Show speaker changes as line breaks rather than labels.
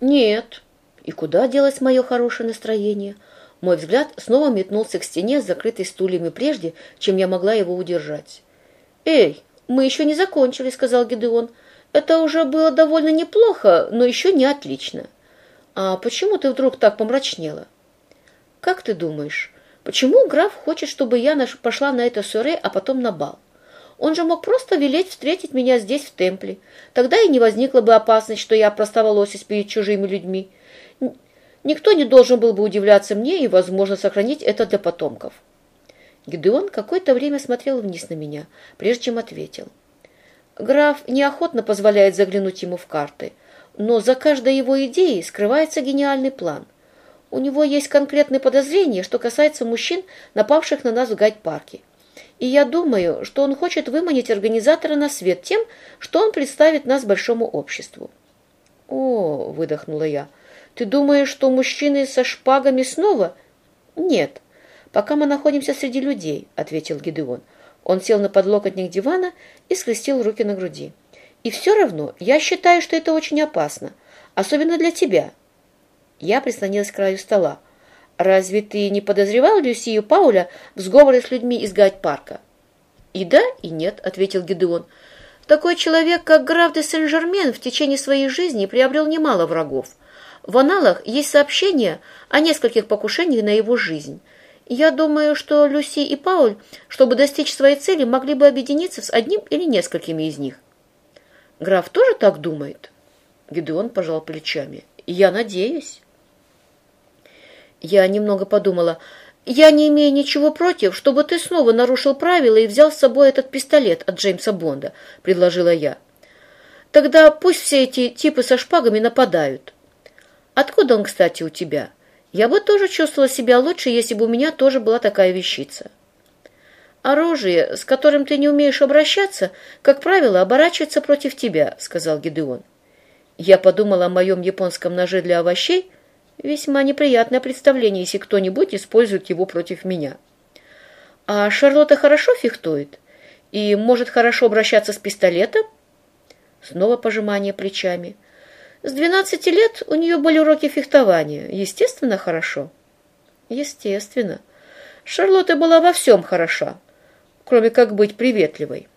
Нет. И куда делось мое хорошее настроение? Мой взгляд снова метнулся к стене, закрытой стульями прежде, чем я могла его удержать. «Эй, мы еще не закончили», — сказал Гедеон. «Это уже было довольно неплохо, но еще не отлично. А почему ты вдруг так помрачнела?» «Как ты думаешь, почему граф хочет, чтобы я пошла на это сюре, а потом на бал? Он же мог просто велеть встретить меня здесь, в темпле. Тогда и не возникла бы опасность, что я простоволосюсь перед чужими людьми. Никто не должен был бы удивляться мне и, возможно, сохранить это для потомков. Гидеон какое-то время смотрел вниз на меня, прежде чем ответил. Граф неохотно позволяет заглянуть ему в карты, но за каждой его идеей скрывается гениальный план. У него есть конкретные подозрения, что касается мужчин, напавших на нас в гайд-парке. И я думаю, что он хочет выманить организатора на свет тем, что он представит нас большому обществу. «О!» — выдохнула я. «Ты думаешь, что мужчины со шпагами снова?» «Нет, пока мы находимся среди людей», — ответил Гидеон. Он сел на подлокотник дивана и скрестил руки на груди. «И все равно я считаю, что это очень опасно, особенно для тебя». Я прислонилась к краю стола. «Разве ты не подозревал Люсию Пауля в сговоре с людьми из Гайд-парка?» «И да, и нет», — ответил Гидеон. «Такой человек, как граф де Сен-Жермен, в течение своей жизни приобрел немало врагов. В аналах есть сообщения о нескольких покушениях на его жизнь. Я думаю, что Люси и Пауль, чтобы достичь своей цели, могли бы объединиться с одним или несколькими из них». «Граф тоже так думает?» Гидеон пожал плечами. «Я надеюсь». Я немного подумала. «Я не имею ничего против, чтобы ты снова нарушил правила и взял с собой этот пистолет от Джеймса Бонда», — предложила я. «Тогда пусть все эти типы со шпагами нападают». «Откуда он, кстати, у тебя? Я бы тоже чувствовала себя лучше, если бы у меня тоже была такая вещица». «Оружие, с которым ты не умеешь обращаться, как правило, оборачивается против тебя», — сказал Гидеон. Я подумала о моем японском ноже для овощей, Весьма неприятное представление, если кто-нибудь использует его против меня. А Шарлотта хорошо фехтует и может хорошо обращаться с пистолетом? Снова пожимание плечами. С двенадцати лет у нее были уроки фехтования. Естественно, хорошо. Естественно. Шарлотта была во всем хороша, кроме как быть приветливой.